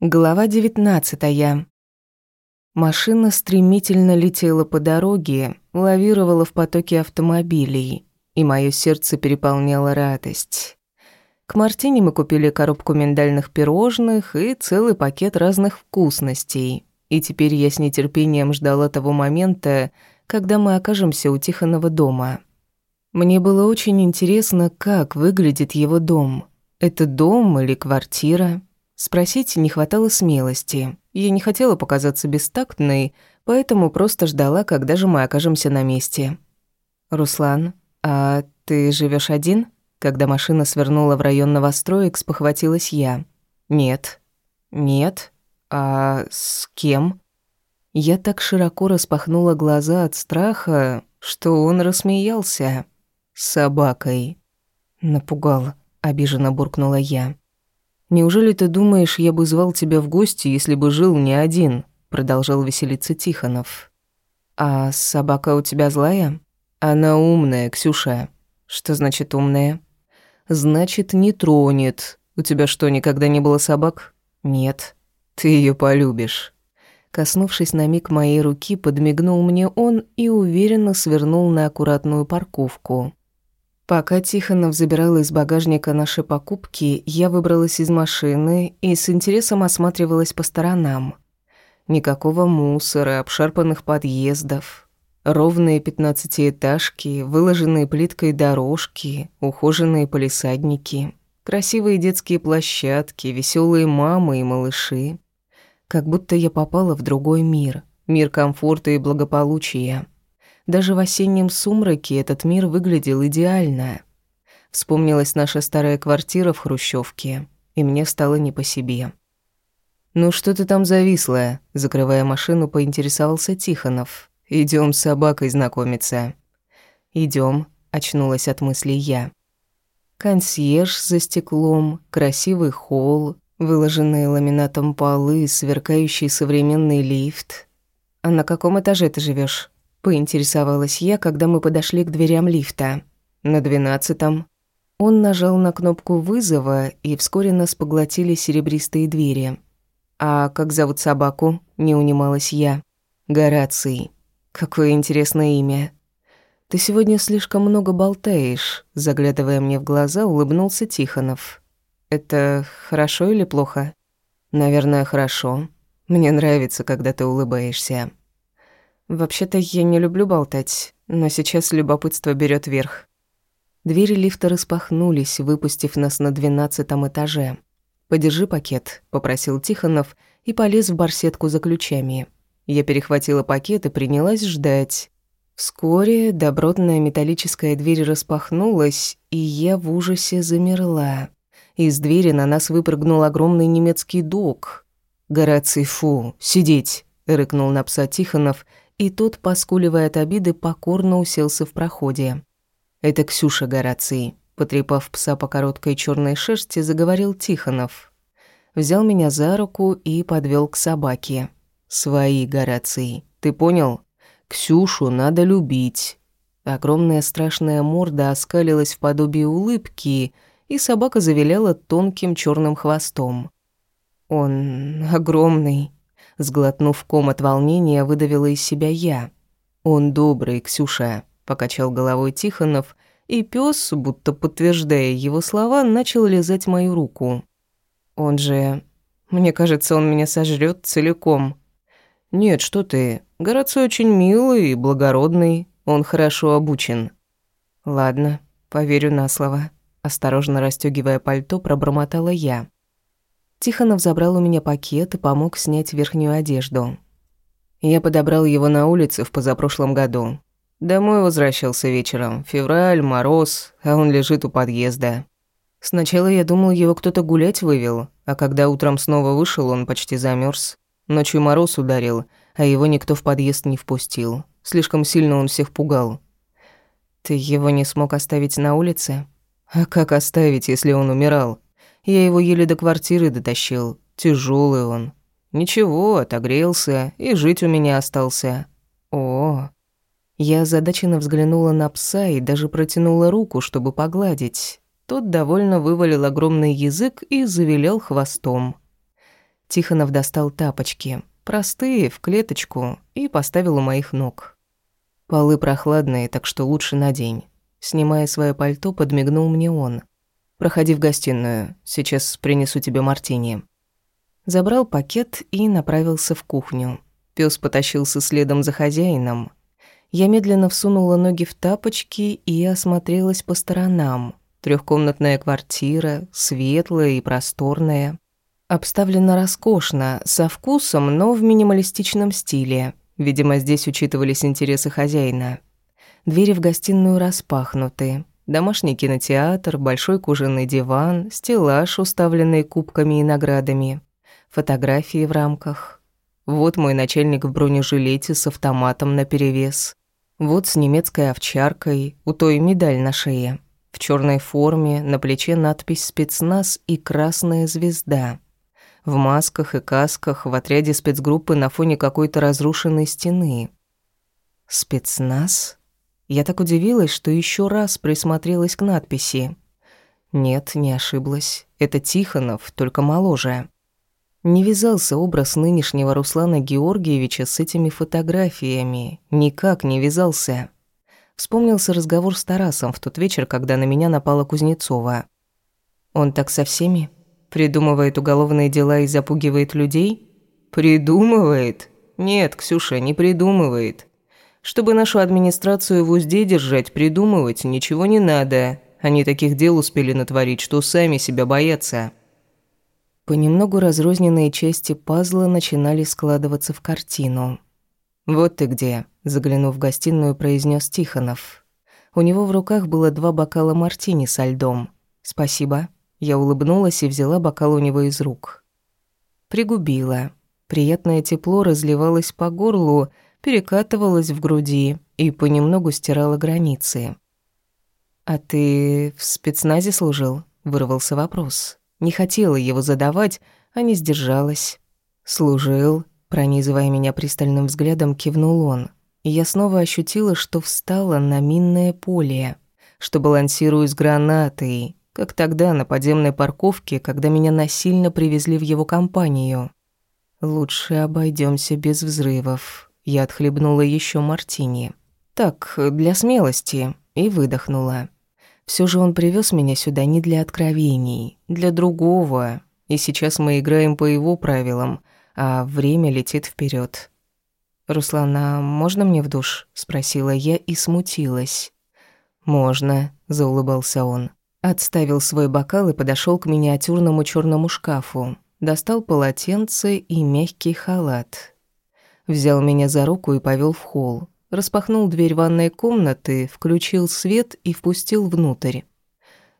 Глава девятнадцатая. Машина стремительно летела по дороге, лавировала в потоке автомобилей, и мое сердце переполняло радость. К Мартине мы купили коробку миндальных пирожных и целый пакет разных вкусностей, и теперь я с нетерпением ждала того момента, когда мы окажемся у Тихонова дома. Мне было очень интересно, как выглядит его дом. Это дом или квартира? Спросить не хватало смелости. Я не хотела показаться бестактной, поэтому просто ждала, когда же мы окажемся на месте. «Руслан, а ты живешь один?» Когда машина свернула в район новостроек, спохватилась я. «Нет». «Нет? А с кем?» Я так широко распахнула глаза от страха, что он рассмеялся. «С собакой». «Напугал», — обиженно буркнула я. «Неужели ты думаешь, я бы звал тебя в гости, если бы жил не один?» Продолжал веселиться Тихонов. «А собака у тебя злая?» «Она умная, Ксюша». «Что значит умная?» «Значит, не тронет. У тебя что, никогда не было собак?» «Нет». «Ты ее полюбишь». Коснувшись на миг моей руки, подмигнул мне он и уверенно свернул на аккуратную парковку. Пока Тихонов забирал из багажника наши покупки, я выбралась из машины и с интересом осматривалась по сторонам. Никакого мусора, обшарпанных подъездов. Ровные пятнадцатиэтажки, выложенные плиткой дорожки, ухоженные полисадники, красивые детские площадки, веселые мамы и малыши. Как будто я попала в другой мир, мир комфорта и благополучия. Даже в осеннем сумраке этот мир выглядел идеально. Вспомнилась наша старая квартира в Хрущевке, и мне стало не по себе. «Ну что ты там зависла?» Закрывая машину, поинтересовался Тихонов. Идем с собакой знакомиться». Идем, очнулась от мыслей я. Консьерж за стеклом, красивый холл, выложенные ламинатом полы, сверкающий современный лифт. «А на каком этаже ты живешь? Поинтересовалась я, когда мы подошли к дверям лифта. На двенадцатом. Он нажал на кнопку вызова, и вскоре нас поглотили серебристые двери. «А как зовут собаку?» – не унималась я. «Гораций. Какое интересное имя». «Ты сегодня слишком много болтаешь», – заглядывая мне в глаза, улыбнулся Тихонов. «Это хорошо или плохо?» «Наверное, хорошо. Мне нравится, когда ты улыбаешься». Вообще-то я не люблю болтать, но сейчас любопытство берет верх. Двери лифта распахнулись, выпустив нас на двенадцатом этаже. «Подержи пакет», — попросил Тихонов и полез в барсетку за ключами. Я перехватила пакет и принялась ждать. Вскоре добротная металлическая дверь распахнулась, и я в ужасе замерла. Из двери на нас выпрыгнул огромный немецкий дог. «Гораций, фу, сидеть!» — рыкнул на пса Тихонов и тот, поскуливая от обиды, покорно уселся в проходе. «Это Ксюша Гораций», — потрепав пса по короткой черной шерсти, заговорил Тихонов. Взял меня за руку и подвел к собаке. «Свои, Гораций, ты понял? Ксюшу надо любить». Огромная страшная морда оскалилась в подобии улыбки, и собака завиляла тонким черным хвостом. «Он огромный», Сглотнув ком от волнения, выдавила из себя я. «Он добрый, Ксюша», — покачал головой Тихонов, и пес, будто подтверждая его слова, начал лизать мою руку. «Он же... Мне кажется, он меня сожрет целиком». «Нет, что ты. Городцой очень милый и благородный. Он хорошо обучен». «Ладно, поверю на слово». Осторожно расстёгивая пальто, пробормотала я. Тихонов забрал у меня пакет и помог снять верхнюю одежду. Я подобрал его на улице в позапрошлом году. Домой возвращался вечером. Февраль, мороз, а он лежит у подъезда. Сначала я думал, его кто-то гулять вывел, а когда утром снова вышел, он почти замерз. Ночью мороз ударил, а его никто в подъезд не впустил. Слишком сильно он всех пугал. Ты его не смог оставить на улице? А как оставить, если он умирал? Я его еле до квартиры дотащил. Тяжелый он. Ничего, отогрелся и жить у меня остался. О. Я озадаченно взглянула на пса и даже протянула руку, чтобы погладить. Тот довольно вывалил огромный язык и завилял хвостом. Тихонов достал тапочки, простые, в клеточку, и поставил у моих ног. Полы прохладные, так что лучше надень. Снимая свое пальто, подмигнул мне он. «Проходи в гостиную, сейчас принесу тебе мартини». Забрал пакет и направился в кухню. Пёс потащился следом за хозяином. Я медленно всунула ноги в тапочки и осмотрелась по сторонам. Трехкомнатная квартира, светлая и просторная. Обставлена роскошно, со вкусом, но в минималистичном стиле. Видимо, здесь учитывались интересы хозяина. Двери в гостиную распахнуты. Домашний кинотеатр, большой кожаный диван, стеллаж, уставленный кубками и наградами. Фотографии в рамках. Вот мой начальник в бронежилете с автоматом наперевес. Вот с немецкой овчаркой, у той медаль на шее. В черной форме, на плече надпись «Спецназ» и красная звезда. В масках и касках в отряде спецгруппы на фоне какой-то разрушенной стены. «Спецназ?» Я так удивилась, что еще раз присмотрелась к надписи. Нет, не ошиблась. Это Тихонов, только моложе. Не вязался образ нынешнего Руслана Георгиевича с этими фотографиями. Никак не вязался. Вспомнился разговор с Тарасом в тот вечер, когда на меня напала Кузнецова. Он так со всеми? Придумывает уголовные дела и запугивает людей? Придумывает? Нет, Ксюша, не придумывает. Чтобы нашу администрацию в узде держать, придумывать ничего не надо. Они таких дел успели натворить, что сами себя боятся. Понемногу разрозненные части пазла начинали складываться в картину. «Вот ты где», — заглянув в гостиную, произнес Тихонов. У него в руках было два бокала мартини со льдом. «Спасибо». Я улыбнулась и взяла бокал у него из рук. Пригубила. Приятное тепло разливалось по горлу, перекатывалось в груди и понемногу стирало границы. «А ты в спецназе служил?» — вырвался вопрос. Не хотела его задавать, а не сдержалась. «Служил», Пронизывая меня пристальным взглядом, кивнул он. И я снова ощутила, что встала на минное поле, что балансирую с гранатой, как тогда на подземной парковке, когда меня насильно привезли в его компанию. Лучше обойдемся без взрывов. Я отхлебнула еще мартини. Так, для смелости, и выдохнула. Все же он привез меня сюда не для откровений, для другого. И сейчас мы играем по его правилам, а время летит вперед. «Руслана, можно мне в душ?» — спросила я и смутилась. «Можно», — заулыбался он. Отставил свой бокал и подошел к миниатюрному черному шкафу. Достал полотенце и мягкий халат. Взял меня за руку и повел в холл. Распахнул дверь ванной комнаты, включил свет и впустил внутрь.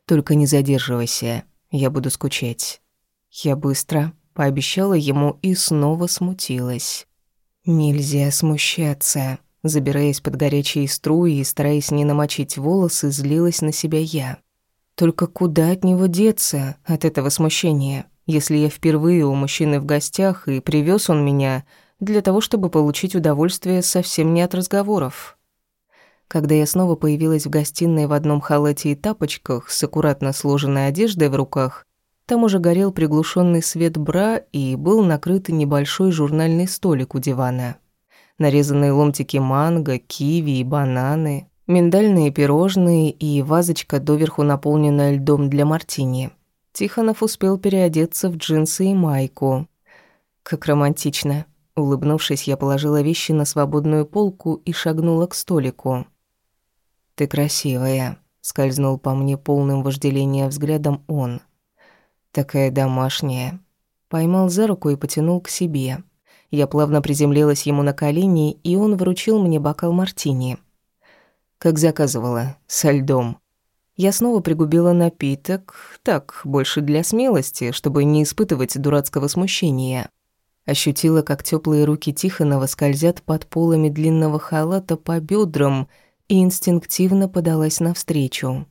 «Только не задерживайся, я буду скучать». Я быстро, пообещала ему и снова смутилась. Нельзя смущаться. Забираясь под горячие струи и стараясь не намочить волосы, злилась на себя я. Только куда от него деться, от этого смущения, если я впервые у мужчины в гостях и привез он меня для того, чтобы получить удовольствие совсем не от разговоров? Когда я снова появилась в гостиной в одном халате и тапочках с аккуратно сложенной одеждой в руках, там уже горел приглушенный свет бра и был накрыт небольшой журнальный столик у дивана. Нарезанные ломтики манго, киви и бананы, миндальные пирожные и вазочка доверху наполненная льдом для мартини. Тихонов успел переодеться в джинсы и майку. Как романтично. Улыбнувшись, я положила вещи на свободную полку и шагнула к столику. «Ты красивая», — скользнул по мне полным вожделения взглядом он. Такая домашняя. Поймал за руку и потянул к себе. Я плавно приземлилась ему на колени, и он вручил мне бокал мартини. Как заказывала, со льдом. Я снова пригубила напиток, так, больше для смелости, чтобы не испытывать дурацкого смущения. Ощутила, как теплые руки Тихонова скользят под полами длинного халата по бедрам, и инстинктивно подалась навстречу.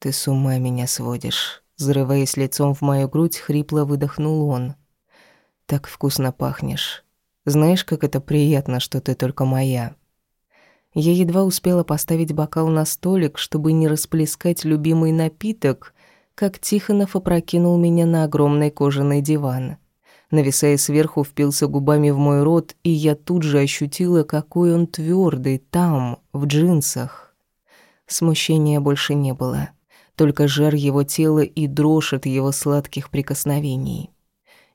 «Ты с ума меня сводишь». Взрываясь лицом в мою грудь, хрипло выдохнул он. «Так вкусно пахнешь. Знаешь, как это приятно, что ты только моя». Я едва успела поставить бокал на столик, чтобы не расплескать любимый напиток, как Тихонов опрокинул меня на огромный кожаный диван. Нависая сверху, впился губами в мой рот, и я тут же ощутила, какой он твердый там, в джинсах. Смущения больше не было, только жар его тела и дрожь от его сладких прикосновений.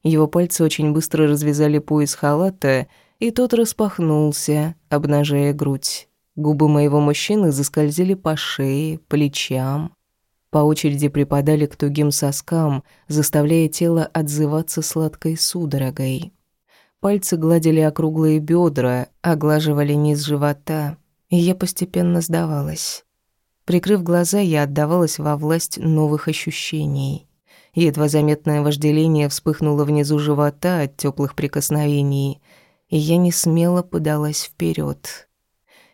Его пальцы очень быстро развязали пояс халата, и тот распахнулся, обнажая грудь. Губы моего мужчины заскользили по шее, плечам, по очереди припадали к тугим соскам, заставляя тело отзываться сладкой судорогой. Пальцы гладили округлые бедра, оглаживали низ живота, и я постепенно сдавалась. Прикрыв глаза, я отдавалась во власть новых ощущений. Едва заметное вожделение вспыхнуло внизу живота от теплых прикосновений, и я не смело подалась вперед.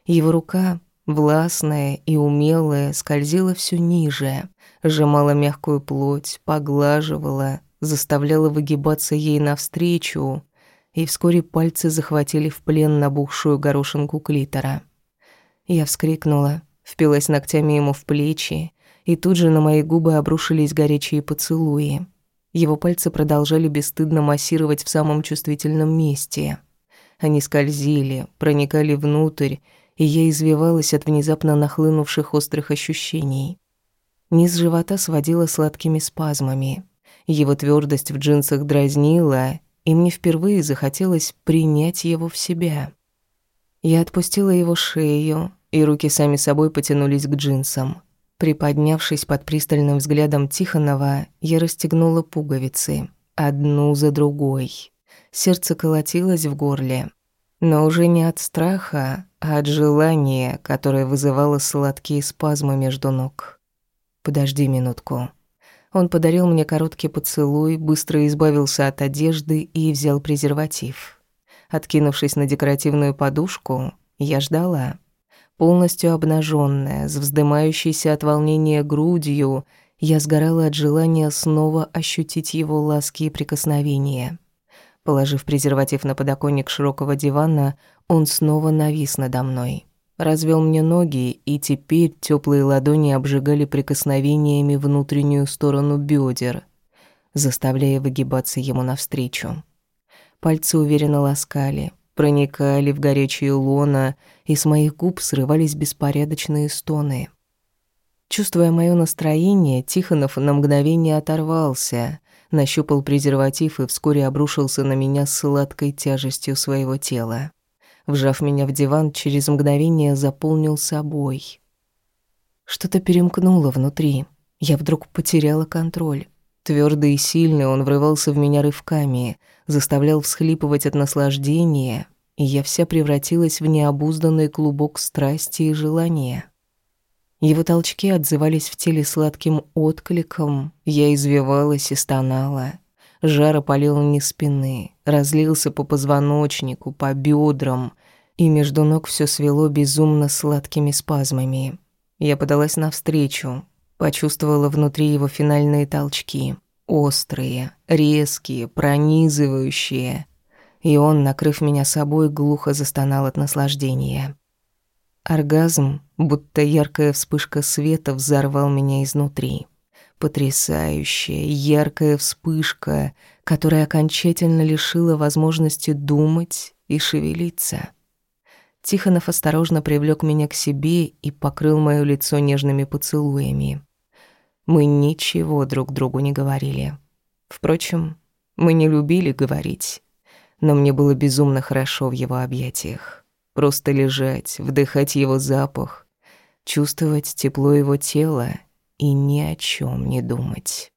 Его рука властная и умелая, скользила все ниже, сжимала мягкую плоть, поглаживала, заставляла выгибаться ей навстречу, и вскоре пальцы захватили в плен набухшую горошинку клитора. Я вскрикнула, впилась ногтями ему в плечи, и тут же на мои губы обрушились горячие поцелуи. Его пальцы продолжали бесстыдно массировать в самом чувствительном месте. Они скользили, проникали внутрь, и я извивалась от внезапно нахлынувших острых ощущений. Низ живота сводила сладкими спазмами. Его твердость в джинсах дразнила, и мне впервые захотелось принять его в себя. Я отпустила его шею, и руки сами собой потянулись к джинсам. Приподнявшись под пристальным взглядом Тихонова, я расстегнула пуговицы, одну за другой. Сердце колотилось в горле, но уже не от страха, а от желания, которое вызывало сладкие спазмы между ног. «Подожди минутку». Он подарил мне короткий поцелуй, быстро избавился от одежды и взял презерватив. Откинувшись на декоративную подушку, я ждала. Полностью обнаженная, с вздымающейся от волнения грудью, я сгорала от желания снова ощутить его ласки и прикосновения. Положив презерватив на подоконник широкого дивана, он снова навис надо мной. Развел мне ноги, и теперь теплые ладони обжигали прикосновениями внутреннюю сторону бедер, заставляя выгибаться ему навстречу. Пальцы уверенно ласкали, проникали в горячее лоно, и с моих губ срывались беспорядочные стоны. Чувствуя мое настроение, Тихонов на мгновение оторвался, нащупал презерватив и вскоре обрушился на меня с сладкой тяжестью своего тела. Вжав меня в диван, через мгновение заполнил собой. Что-то перемкнуло внутри. Я вдруг потеряла контроль. Твёрдый и сильный он врывался в меня рывками, заставлял всхлипывать от наслаждения, и я вся превратилась в необузданный клубок страсти и желания. Его толчки отзывались в теле сладким откликом. Я извивалась и стонала. Жар опалил не спины, разлился по позвоночнику, по бедрам, и между ног все свело безумно сладкими спазмами. Я подалась навстречу, почувствовала внутри его финальные толчки. Острые, резкие, пронизывающие. И он, накрыв меня собой, глухо застонал от наслаждения. Оргазм, будто яркая вспышка света, взорвал меня изнутри. Потрясающая, яркая вспышка, которая окончательно лишила возможности думать и шевелиться. Тихонов осторожно привлёк меня к себе и покрыл моё лицо нежными поцелуями. Мы ничего друг другу не говорили. Впрочем, мы не любили говорить, но мне было безумно хорошо в его объятиях. Просто лежать, вдыхать его запах, чувствовать тепло его тела и ни о чем не думать.